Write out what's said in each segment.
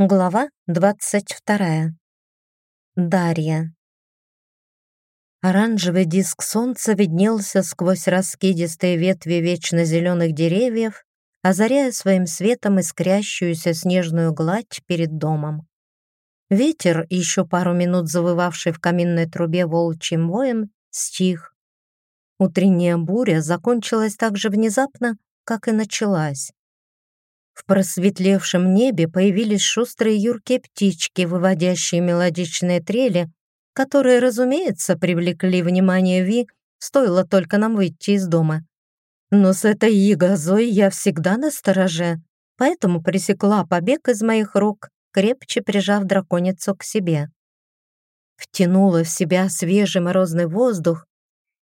Глава двадцать вторая. Дарья. Оранжевый диск солнца виднелся сквозь раскидистые ветви вечно зеленых деревьев, озаряя своим светом искрящуюся снежную гладь перед домом. Ветер, еще пару минут завывавший в каминной трубе волчьим воем, стих. Утренняя буря закончилась так же внезапно, как и началась. В просветлевшем небе появились шустрые юркие птички, выводящие мелодичные трели, которые, разумеется, привлекли внимание Ви, стоило только нам выйти из дома. Но с этой ягозой я всегда на стороже, поэтому пресекла побег из моих рук, крепче прижав драконицу к себе. Втянула в себя свежий морозный воздух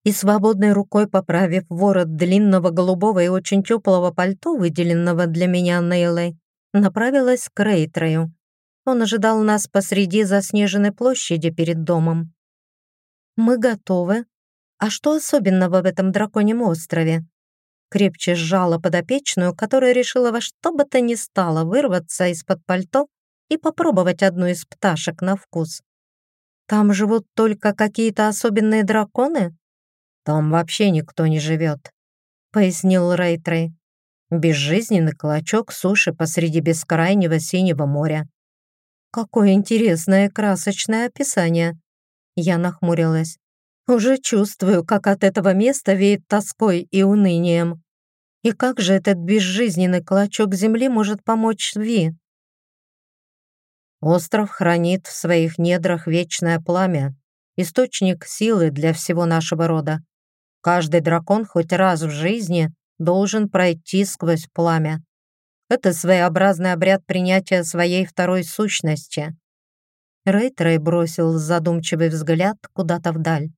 и свободной рукой поправив ворот длинного голубого и очень теплого пальто, выделенного для меня Нейлой, направилась к Рейтрею. Он ожидал нас посреди заснеженной площади перед домом. «Мы готовы. А что особенного в этом драконьем острове?» Крепче сжала подопечную, которая решила во что бы то ни стало вырваться из-под пальто и попробовать одну из пташек на вкус. «Там живут только какие-то особенные драконы?» «Там вообще никто не живет», — пояснил Рейтрей. «Безжизненный клочок суши посреди бескрайнего синего моря». «Какое интересное красочное описание!» Я нахмурилась. «Уже чувствую, как от этого места веет тоской и унынием. И как же этот безжизненный клочок земли может помочь Ви?» Остров хранит в своих недрах вечное пламя, источник силы для всего нашего рода. Каждый дракон хоть раз в жизни должен пройти сквозь пламя. Это своеобразный обряд принятия своей второй сущности. Рейтрей бросил задумчивый взгляд куда-то вдаль.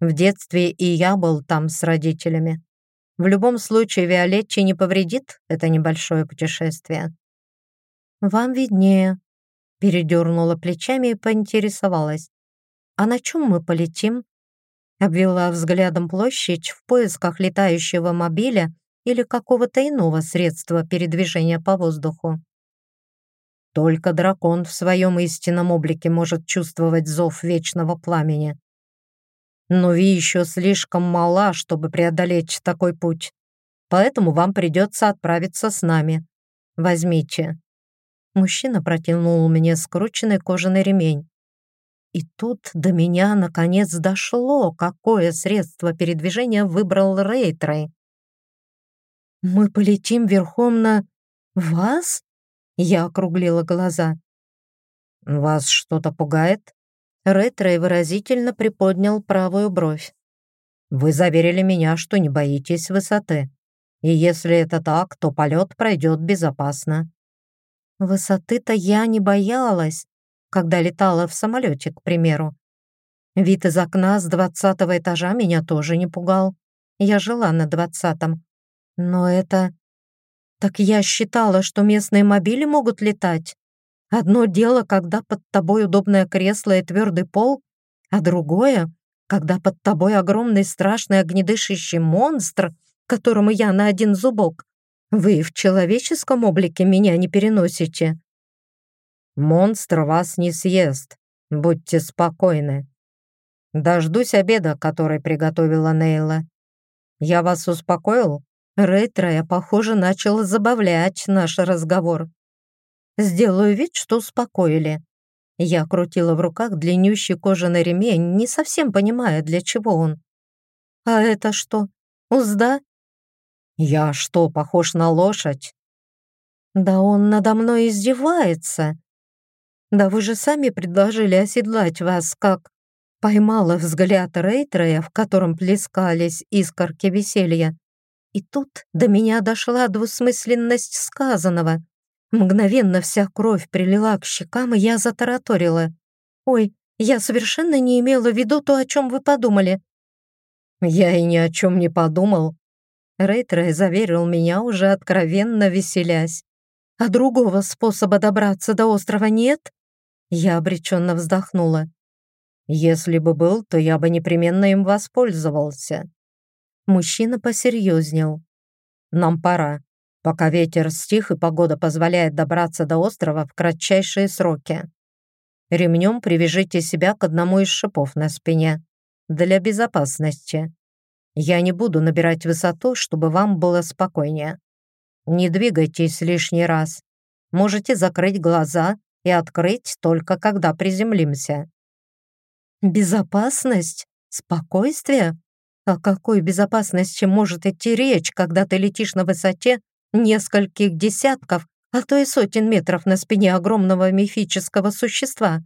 В детстве и я был там с родителями. В любом случае Виолетте не повредит это небольшое путешествие. «Вам виднее», — передернула плечами и поинтересовалась. «А на чем мы полетим?» Обвела взглядом площадь в поисках летающего мобиля или какого-то иного средства передвижения по воздуху. Только дракон в своем истинном облике может чувствовать зов вечного пламени. Но Ви еще слишком мала, чтобы преодолеть такой путь, поэтому вам придется отправиться с нами. Возьмите». Мужчина протянул мне скрученный кожаный ремень. И тут до меня наконец дошло, какое средство передвижения выбрал Рейтрей. «Мы полетим верхом на... вас?» Я округлила глаза. «Вас что-то пугает?» Рейтрей выразительно приподнял правую бровь. «Вы заверили меня, что не боитесь высоты. И если это так, то полет пройдет безопасно». Высоты-то я не боялась, когда летала в самолете, к примеру. Вид из окна с двадцатого этажа меня тоже не пугал. Я жила на двадцатом. Но это... Так я считала, что местные мобили могут летать. Одно дело, когда под тобой удобное кресло и твердый пол, а другое, когда под тобой огромный страшный огнедышащий монстр, которому я на один зубок. Вы в человеческом облике меня не переносите. Монстр вас не съест. Будьте спокойны. Дождусь обеда, который приготовила Нейла. Я вас успокоил? Рейтроя, похоже, начал забавлять наш разговор. Сделаю вид, что успокоили. Я крутила в руках длиннющий кожаный ремень, не совсем понимая, для чего он. А это что, узда? Я что, похож на лошадь? Да он надо мной издевается. Да вы же сами предложили оседлать вас, как...» Поймала взгляд Рейтрея, в котором плескались искорки веселья. И тут до меня дошла двусмысленность сказанного. Мгновенно вся кровь прилила к щекам, и я затараторила. «Ой, я совершенно не имела в виду то, о чем вы подумали». «Я и ни о чем не подумал», Рейтрей заверил меня, уже откровенно веселясь. «А другого способа добраться до острова нет?» Я обреченно вздохнула. «Если бы был, то я бы непременно им воспользовался». Мужчина посерьезнел. «Нам пора. пока ветер стих и погода позволяет добраться до острова в кратчайшие сроки. Ремнем привяжите себя к одному из шипов на спине для безопасности. Я не буду набирать высоту, чтобы вам было спокойнее. Не двигайтесь лишний раз. Можете закрыть глаза и открыть только когда приземлимся. Безопасность? Спокойствие? О какой безопасности может идти речь, когда ты летишь на высоте нескольких десятков, а то и сотен метров на спине огромного мифического существа?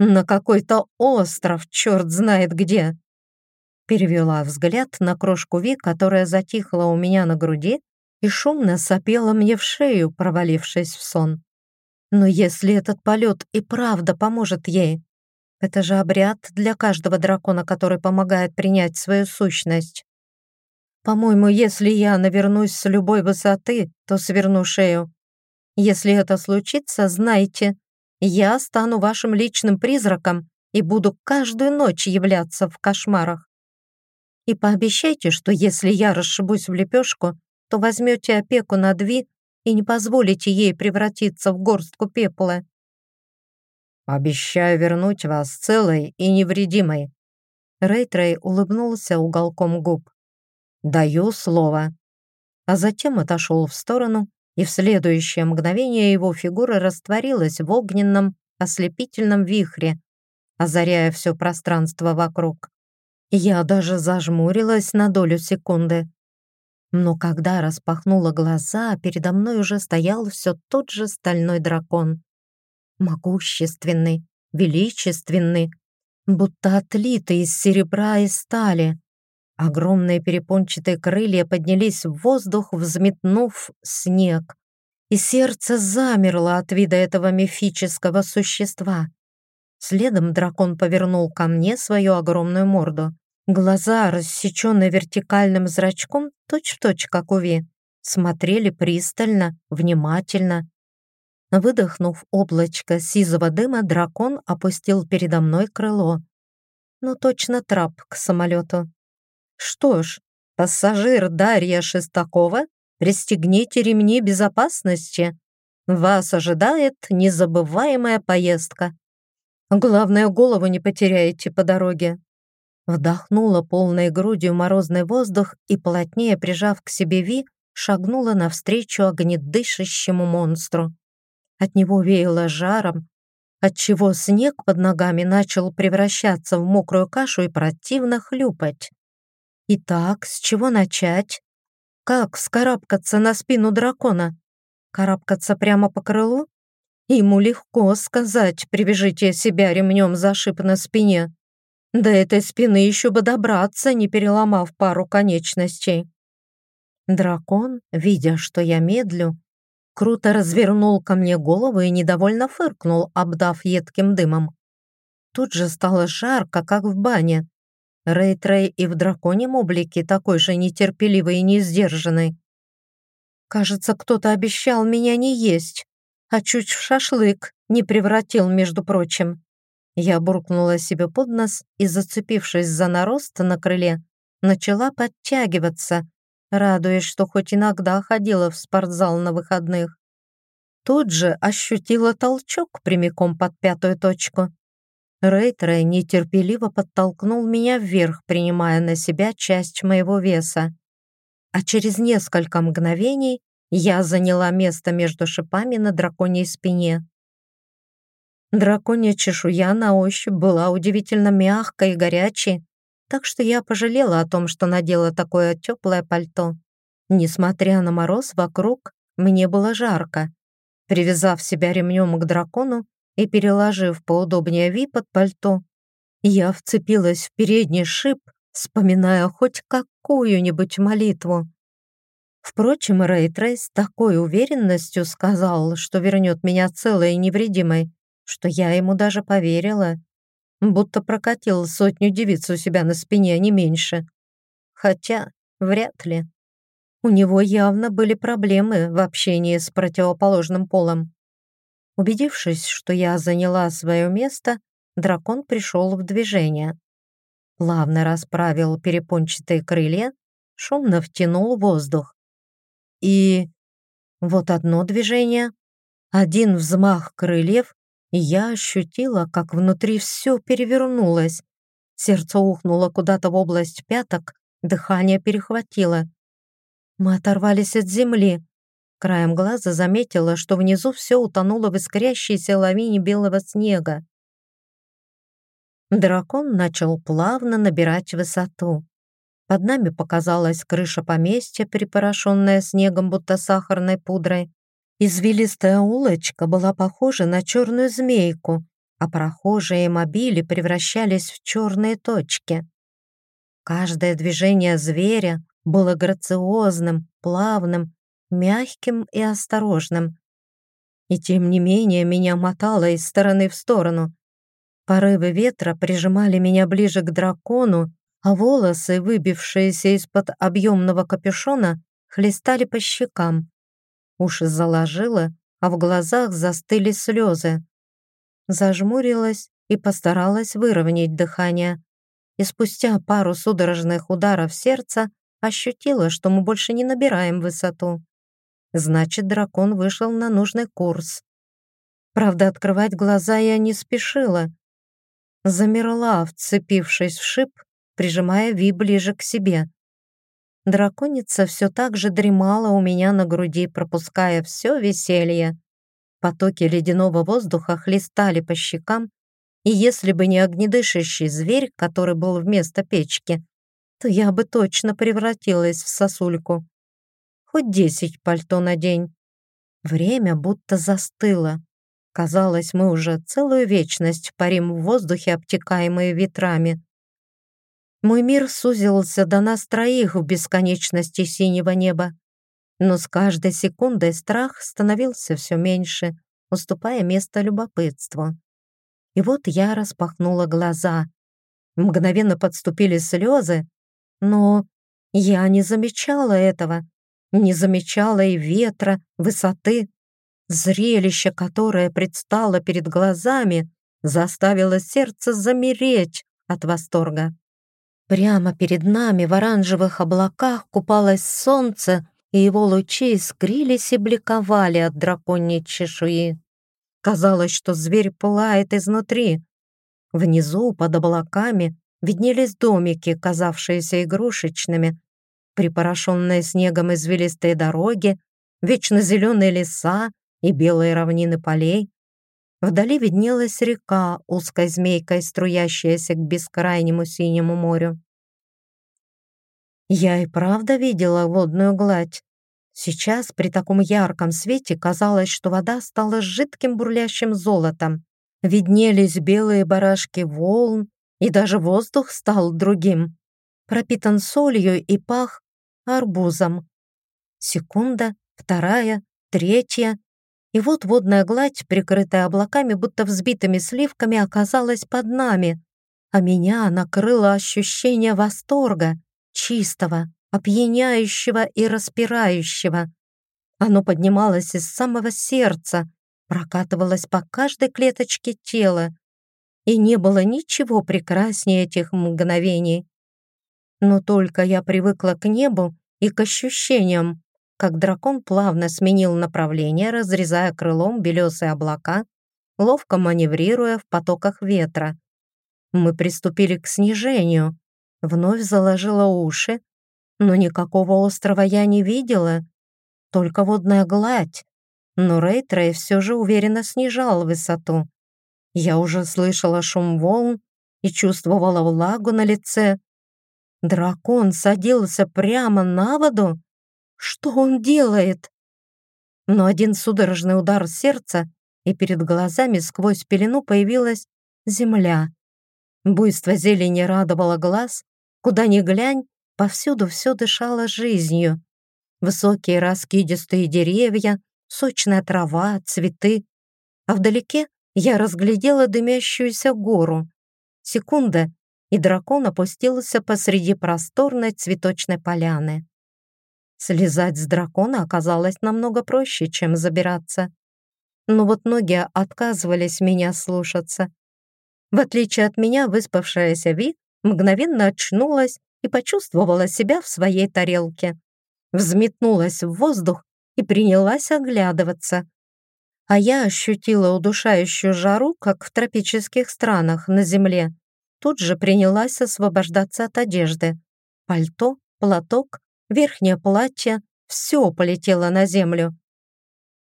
На какой-то остров, черт знает где. Перевела взгляд на крошку Ви, которая затихла у меня на груди и шумно сопела мне в шею, провалившись в сон. Но если этот полет и правда поможет ей, это же обряд для каждого дракона, который помогает принять свою сущность. По-моему, если я навернусь с любой высоты, то сверну шею. Если это случится, знайте, я стану вашим личным призраком и буду каждую ночь являться в кошмарах. И пообещайте, что если я расшибусь в лепешку, то возьмете опеку над Ви и не позволите ей превратиться в горстку пепла. «Обещаю вернуть вас целой и невредимой». Рейтрей улыбнулся уголком губ. «Даю слово». А затем отошел в сторону, и в следующее мгновение его фигура растворилась в огненном, ослепительном вихре, озаряя все пространство вокруг. Я даже зажмурилась на долю секунды. Но когда распахнула глаза, передо мной уже стоял все тот же стальной дракон. Могущественный, величественный, будто отлитый из серебра и стали. Огромные перепончатые крылья поднялись в воздух, взметнув снег. И сердце замерло от вида этого мифического существа. Следом дракон повернул ко мне свою огромную морду. Глаза, рассеченные вертикальным зрачком, точь-в-точь, точь, как у Ви, смотрели пристально, внимательно. Выдохнув облачко сизого дыма, дракон опустил передо мной крыло. Ну, точно трап к самолету. Что ж, пассажир Дарья Шестакова, пристегните ремни безопасности. Вас ожидает незабываемая поездка. Главное, голову не потеряете по дороге. Вдохнула полной грудью морозный воздух и, плотнее прижав к себе Ви, шагнула навстречу огнедышащему монстру. От него веяло жаром, отчего снег под ногами начал превращаться в мокрую кашу и противно хлюпать. Итак, с чего начать? Как вскарабкаться на спину дракона? Карабкаться прямо по крылу? Ему легко сказать, привяжите себя ремнем за шип на спине. До этой спины еще бы добраться, не переломав пару конечностей. Дракон, видя, что я медлю, круто развернул ко мне голову и недовольно фыркнул, обдав едким дымом. Тут же стало жарко, как в бане. Рей-Трей и в драконьем облике такой же нетерпеливый и несдержанный. Кажется, кто-то обещал меня не есть, а чуть в шашлык не превратил, между прочим. Я буркнула себе под нос и, зацепившись за нарост на крыле, начала подтягиваться, радуясь, что хоть иногда ходила в спортзал на выходных. Тут же ощутила толчок прямиком под пятую точку. Рейтрей нетерпеливо подтолкнул меня вверх, принимая на себя часть моего веса. А через несколько мгновений я заняла место между шипами на драконьей спине. Драконья чешуя на ощупь была удивительно мягкой и горячей, так что я пожалела о том, что надела такое теплое пальто. Несмотря на мороз вокруг, мне было жарко. Привязав себя ремнем к дракону и переложив поудобнее Ви под пальто, я вцепилась в передний шип, вспоминая хоть какую-нибудь молитву. Впрочем, Рейтрей с такой уверенностью сказал, что вернет меня целой и невредимой, что я ему даже поверила, будто прокатил сотню девиц у себя на спине, не меньше. Хотя, вряд ли. У него явно были проблемы в общении с противоположным полом. Убедившись, что я заняла свое место, дракон пришел в движение. Плавно расправил перепончатые крылья, шумно втянул воздух. И Вот одно движение, один взмах крыльев, я ощутила, как внутри все перевернулось. Сердце ухнуло куда-то в область пяток, дыхание перехватило. Мы оторвались от земли. Краем глаза заметила, что внизу все утонуло в искрящейся лавине белого снега. Дракон начал плавно набирать высоту. Под нами показалась крыша поместья, припорошенная снегом, будто сахарной пудрой. Извилистая улочка была похожа на черную змейку, а прохожие мобили превращались в черные точки. Каждое движение зверя было грациозным, плавным, мягким и осторожным. И тем не менее меня мотало из стороны в сторону. Порывы ветра прижимали меня ближе к дракону, а волосы, выбившиеся из-под объемного капюшона, хлестали по щекам. Уши заложило, а в глазах застыли слезы. Зажмурилась и постаралась выровнять дыхание. И спустя пару судорожных ударов сердца ощутила, что мы больше не набираем высоту. Значит, дракон вышел на нужный курс. Правда, открывать глаза я не спешила. Замерла, вцепившись в шип, прижимая Ви ближе к себе. Драконица все так же дремала у меня на груди, пропуская все веселье. Потоки ледяного воздуха хлестали по щекам, и если бы не огнедышащий зверь, который был вместо печки, то я бы точно превратилась в сосульку. Хоть десять пальто на день. Время будто застыло. Казалось, мы уже целую вечность парим в воздухе, обтекаемые ветрами. Мой мир сузился до нас троих в бесконечности синего неба. Но с каждой секундой страх становился все меньше, уступая место любопытству. И вот я распахнула глаза. Мгновенно подступили слезы, но я не замечала этого, не замечала и ветра, высоты. Зрелище, которое предстало перед глазами, заставило сердце замереть от восторга. Прямо перед нами в оранжевых облаках купалось солнце, и его лучи искрились и бликовали от драконьей чешуи. Казалось, что зверь пылает изнутри. Внизу, под облаками, виднелись домики, казавшиеся игрушечными, припорошенные снегом извилистые дороги, вечно зеленые леса и белые равнины полей. Вдали виднелась река, узкой змейкой струящаяся к бескрайнему синему морю. Я и правда видела водную гладь. Сейчас при таком ярком свете казалось, что вода стала жидким бурлящим золотом. Виднелись белые барашки волн, и даже воздух стал другим, пропитан солью и пах арбузом. Секунда, вторая, третья, и вот водная гладь, прикрытая облаками, будто взбитыми сливками, оказалась под нами, а меня накрыло ощущение восторга, чистого, опьяняющего и распирающего. Оно поднималось из самого сердца, прокатывалось по каждой клеточке тела, и не было ничего прекраснее этих мгновений. Но только я привыкла к небу и к ощущениям, как дракон плавно сменил направление, разрезая крылом белесые облака, ловко маневрируя в потоках ветра. Мы приступили к снижению. Вновь заложила уши, но никакого острова я не видела, только водная гладь. Но Рейтрей все же уверенно снижал высоту. Я уже слышала шум волн и чувствовала влагу на лице. Дракон садился прямо на воду? Что он делает? Но один судорожный удар сердца, и перед глазами сквозь пелену появилась земля. Буйство зелени радовало глаз, куда ни глянь, повсюду все дышало жизнью. Высокие раскидистые деревья, сочная трава, цветы. А вдалеке я разглядела дымящуюся гору. Секунда, и дракон опустился посреди просторной цветочной поляны. Слезать с дракона оказалось намного проще, чем забираться. Но вот ноги отказывались меня слушаться. В отличие от меня, выспавшаяся Ви мгновенно очнулась и почувствовала себя в своей тарелке. Взметнулась в воздух и принялась оглядываться. А я ощутила удушающую жару, как в тропических странах на земле. Тут же принялась освобождаться от одежды. Пальто, платок, верхнее платье — все полетело на землю.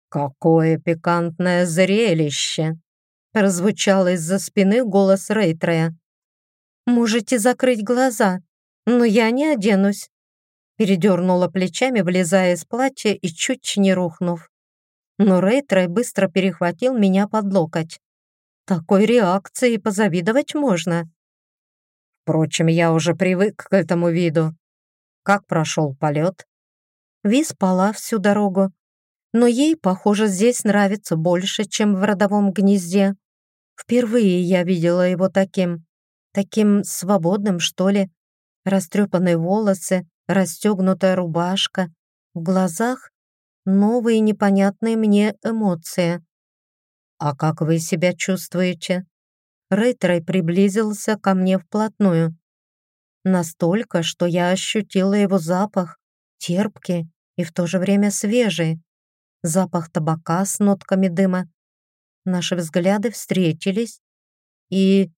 «Какое пикантное зрелище!» прозвучал из-за спины голос Рейтрея. «Можете закрыть глаза, но я не оденусь», передернула плечами, влезая из платья и чуть не рухнув. Но Рейтрей быстро перехватил меня под локоть. Такой реакции позавидовать можно. Впрочем, я уже привык к этому виду. Как прошел полет? Ви спала всю дорогу, но ей, похоже, здесь нравится больше, чем в родовом гнезде. Впервые я видела его таким, таким свободным, что ли. Растрепанные волосы, расстегнутая рубашка, в глазах новые непонятные мне эмоции. «А как вы себя чувствуете?» Рейтрей приблизился ко мне вплотную. Настолько, что я ощутила его запах, терпкий и в то же время свежий. Запах табака с нотками дыма. Наши взгляды встретились, и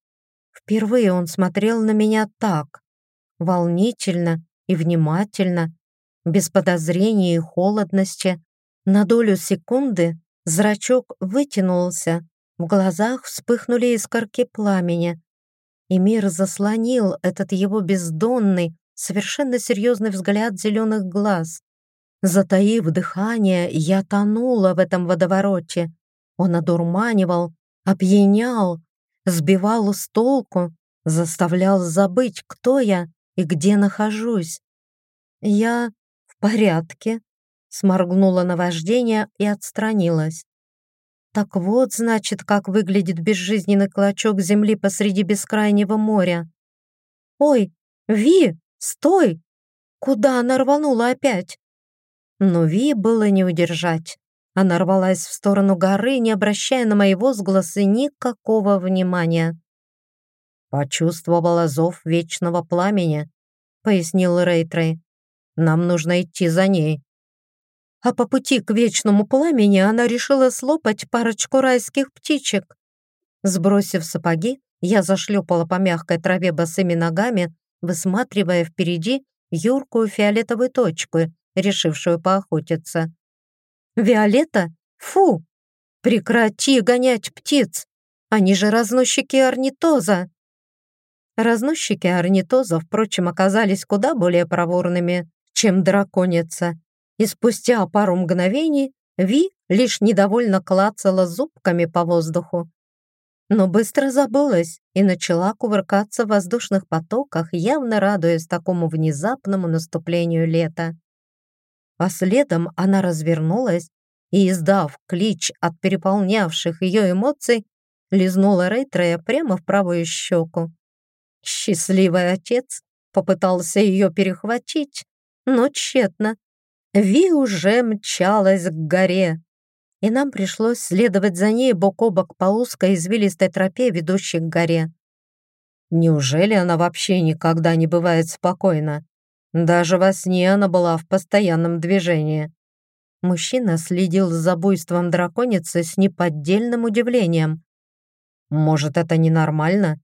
впервые он смотрел на меня так, волнительно и внимательно, без подозрений и холодности. На долю секунды зрачок вытянулся, в глазах вспыхнули искорки пламени, и мир заслонил этот его бездонный, совершенно серьезный взгляд зеленых глаз. Затаив дыхание, я тонула в этом водовороте. Он одурманивал, опьянял, сбивал с толку, заставлял забыть, кто я и где нахожусь. Я в порядке, сморгнула на вождение и отстранилась. Так вот, значит, как выглядит безжизненный клочок земли посреди бескрайнего моря. Ой, Ви, стой! Куда она рванула опять? Но Ви было не удержать. Она рвалась в сторону горы, не обращая на мои возгласы никакого внимания. «Почувствовала зов вечного пламени», — пояснил Рейтрей. «Нам нужно идти за ней». А по пути к вечному пламени она решила слопать парочку райских птичек. Сбросив сапоги, я зашлепала по мягкой траве босыми ногами, высматривая впереди юркую фиолетовую точку, решившую поохотиться. «Виолетта? Фу! Прекрати гонять птиц! Они же разносчики орнитоза!» Разносчики орнитоза, впрочем, оказались куда более проворными, чем драконица, и спустя пару мгновений Ви лишь недовольно клацала зубками по воздуху. Но быстро забылась и начала кувыркаться в воздушных потоках, явно радуясь такому внезапному наступлению лета а следом она развернулась и, издав клич от переполнявших ее эмоций, лизнула Рейтрея прямо в правую щеку. Счастливый отец попытался ее перехватить, но тщетно. Ви уже мчалась к горе, и нам пришлось следовать за ней бок о бок по узкой извилистой тропе, ведущей к горе. Неужели она вообще никогда не бывает спокойна? Даже во сне она была в постоянном движении. Мужчина следил за буйством драконицы с неподдельным удивлением. Может, это ненормально?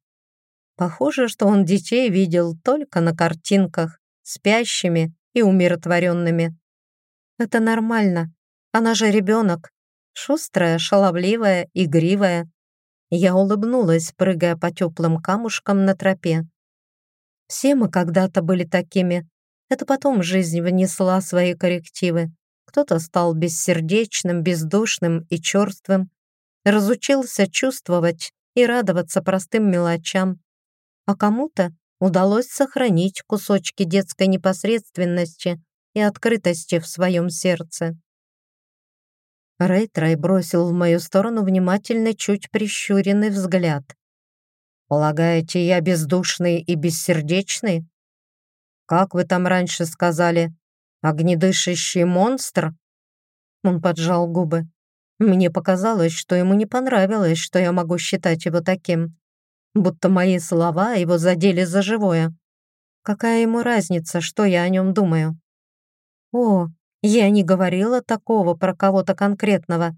Похоже, что он детей видел только на картинках, спящими и умиротворенными. Это нормально. Она же ребенок. Шустрая, шаловливая, игривая. Я улыбнулась, прыгая по теплым камушкам на тропе. Все мы когда-то были такими, это потом жизнь внесла свои коррективы. Кто-то стал бессердечным, бездушным и черствым, разучился чувствовать и радоваться простым мелочам, а кому-то удалось сохранить кусочки детской непосредственности и открытости в своем сердце. Рейтрай бросил в мою сторону внимательный, чуть прищуренный взгляд. «Полагаете, я бездушный и бессердечный?» «Как вы там раньше сказали? Огнедышащий монстр?» Он поджал губы. Мне показалось, что ему не понравилось, что я могу считать его таким. Будто мои слова его задели за живое. Какая ему разница, что я о нем думаю? «О, Я не говорила такого про кого-то конкретного.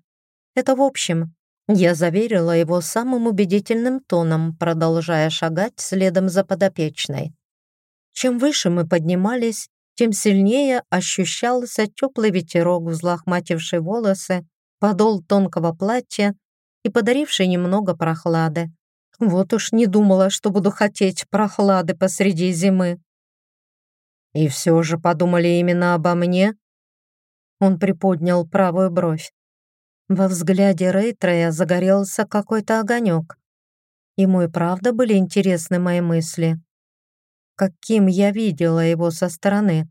Это в общем. Я заверила его самым убедительным тоном, продолжая шагать следом за подопечной. Чем выше мы поднимались, тем сильнее ощущался теплый ветерок, взлохмативший волосы, подол тонкого платья и подаривший немного прохлады. Вот уж не думала, что буду хотеть прохлады посреди зимы. «И все же подумали именно обо мне?» Он приподнял правую бровь. Во взгляде Рейтрея загорелся какой-то огонек. Ему и правда были интересны мои мысли. Каким я видела его со стороны.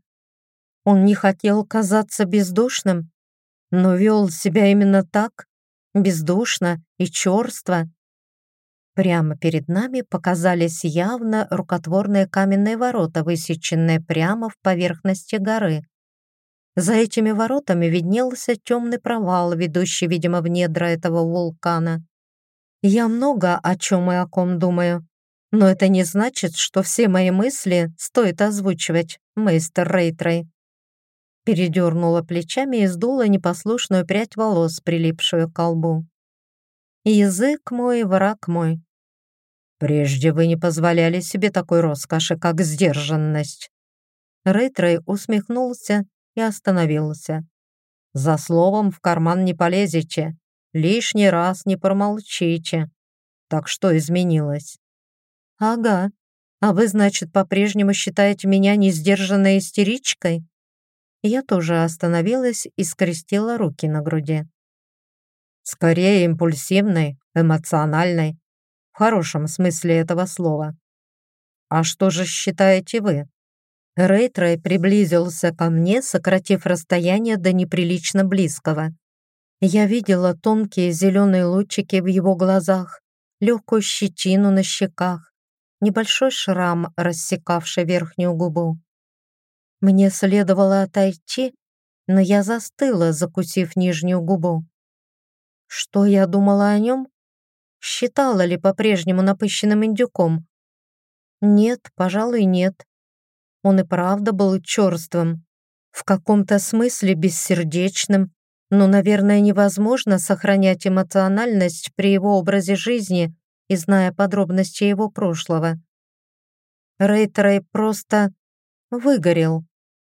Он не хотел казаться бездушным, но вел себя именно так, бездушно и черство. Прямо перед нами показались явно рукотворные каменные ворота, высеченные прямо в поверхности горы. За этими воротами виднелся темный провал, ведущий, видимо, в недра этого вулкана. Я много о чем и о ком думаю, но это не значит, что все мои мысли стоит озвучивать, мейстер Рейтрей. Передернула плечами и сдула непослушную прядь волос, прилипшую к колбу. Язык мой, враг мой. Прежде вы не позволяли себе такой роскоши, как сдержанность. Рейтрей усмехнулся и остановился. «За словом в карман не полезете, лишний раз не промолчите. Так что изменилось?» «Ага. А вы, значит, по-прежнему считаете меня несдержанной истеричкой?» Я тоже остановилась и скрестила руки на груди. «Скорее импульсивной, эмоциональной, в хорошем смысле этого слова. А что же считаете вы?» Рейтрей приблизился ко мне, сократив расстояние до неприлично близкого. Я видела тонкие зеленые лучики в его глазах, легкую щетину на щеках, небольшой шрам, рассекавший верхнюю губу. Мне следовало отойти, но я застыла, закусив нижнюю губу. Что я думала о нем? Считала ли по-прежнему напыщенным индюком? Нет, пожалуй, нет. Он и правда был черствым, в каком-то смысле бессердечным, но, наверное, невозможно сохранять эмоциональность при его образе жизни и зная подробности его прошлого. Рейтерей просто выгорел,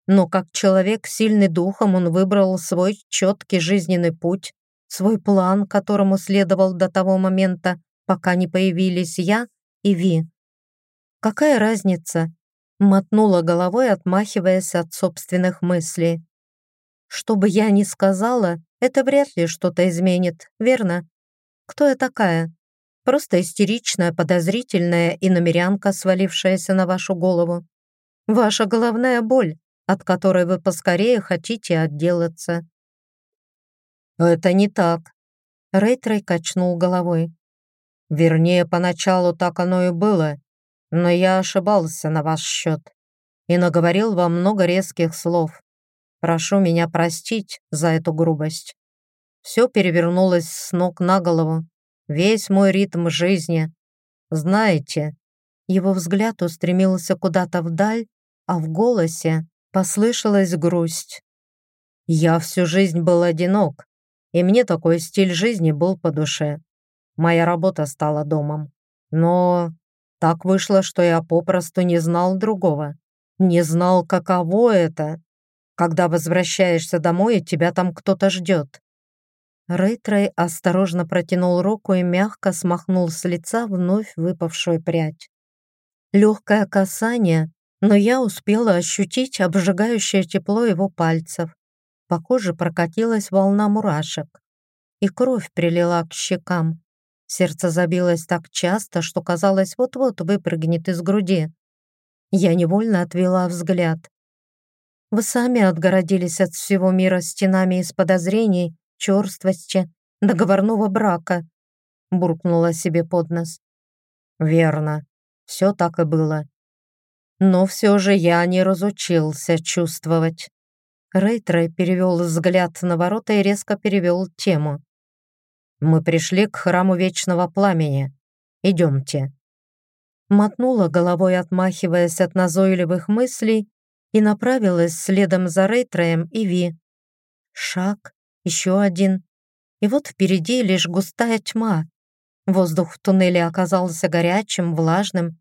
но как человек сильный духом он выбрал свой четкий жизненный путь, свой план, которому следовал до того момента, пока не появились я и Ви. Какая разница, мотнула головой, отмахиваясь от собственных мыслей. Что бы я ни сказала, это вряд ли что-то изменит, верно? Кто я такая? Просто истеричная, подозрительная и намерянка, свалившаяся на вашу голову. Ваша головная боль, от которой вы поскорее хотите отделаться. Это не так. Рейтрей качнул головой. Вернее, поначалу так оно и было, но я ошибался на ваш счет и наговорил вам много резких слов. Прошу меня простить за эту грубость. Все перевернулось с ног на голову, весь мой ритм жизни. Знаете, его взгляд устремился куда-то вдаль, а в голосе послышалась грусть. Я всю жизнь был одинок, и мне такой стиль жизни был по душе. Моя работа стала домом. Но так вышло, что я попросту не знал другого. Не знал, каково это, когда возвращаешься домой, и тебя там кто-то ждет. Рейтрей осторожно протянул руку и мягко смахнул с лица вновь выпавшую прядь. Легкое касание, но я успела ощутить обжигающее тепло его пальцев. По коже прокатилась волна мурашек, и кровь прилила к щекам. Сердце забилось так часто, что казалось, вот-вот выпрыгнет из груди. Я невольно отвела взгляд. Вы сами отгородились от всего мира стенами из подозрений, черствости, договорного брака, буркнула себе под нос. Верно, все так и было. Но все же я не разучился чувствовать. Рейтрей перевел взгляд на ворота и резко перевел тему. Мы пришли к храму Вечного Пламени. Идемте». Мотнула головой, отмахиваясь от назойливых мыслей, и направилась следом за Рейтреем и Ви, Шаг, еще один. И вот впереди лишь густая тьма. Воздух в туннеле оказался горячим, влажным.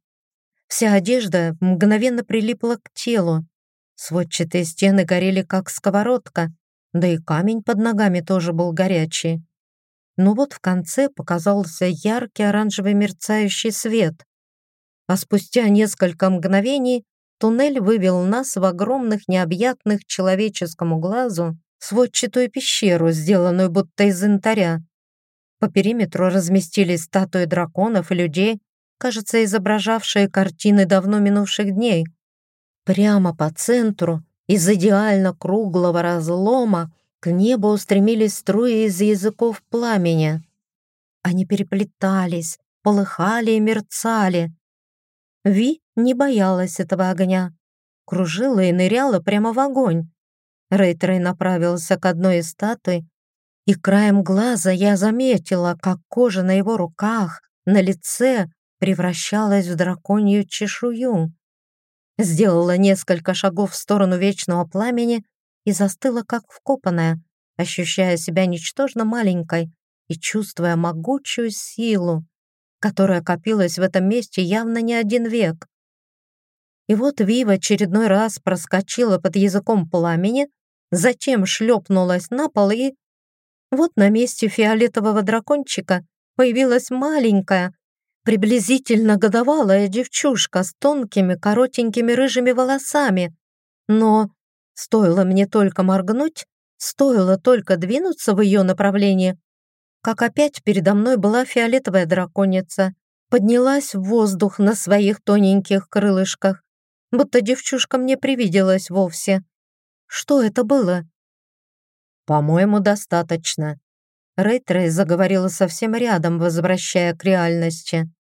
Вся одежда мгновенно прилипла к телу. Сводчатые стены горели, как сковородка, да и камень под ногами тоже был горячий. Но вот в конце показался яркий оранжевый мерцающий свет. А спустя несколько мгновений туннель вывел нас в огромных необъятных человеческому глазу сводчатую пещеру, сделанную будто из янтаря. По периметру разместились статуи драконов и людей, кажется, изображавшие картины давно минувших дней. Прямо по центру, из идеально круглого разлома, к небу устремились струи из языков пламени. Они переплетались, полыхали и мерцали. Ви не боялась этого огня, кружила и ныряла прямо в огонь. Рейтрей направился к одной из статуй, и краем глаза я заметила, как кожа на его руках, на лице превращалась в драконью чешую. Сделала несколько шагов в сторону вечного пламени и застыла, как вкопанная, ощущая себя ничтожно маленькой и чувствуя могучую силу, которая копилась в этом месте явно не один век. И вот Ви в очередной раз проскочила под языком пламени, затем шлепнулась на пол и... Вот на месте фиолетового дракончика появилась маленькая, приблизительно годовалая девчушка с тонкими коротенькими рыжими волосами. Но стоило мне только моргнуть, стоило только двинуться в ее направлении, как опять передо мной была фиолетовая драконица, поднялась в воздух на своих тоненьких крылышках, будто девчушка мне привиделась вовсе. Что это было? «По-моему, достаточно». Рейтрей заговорила совсем рядом, возвращая к реальности.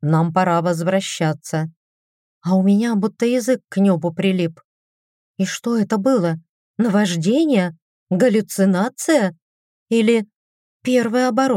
«Нам пора возвращаться». А у меня будто язык к небу прилип. И что это было? Наваждение? Галлюцинация? Или первый оборот?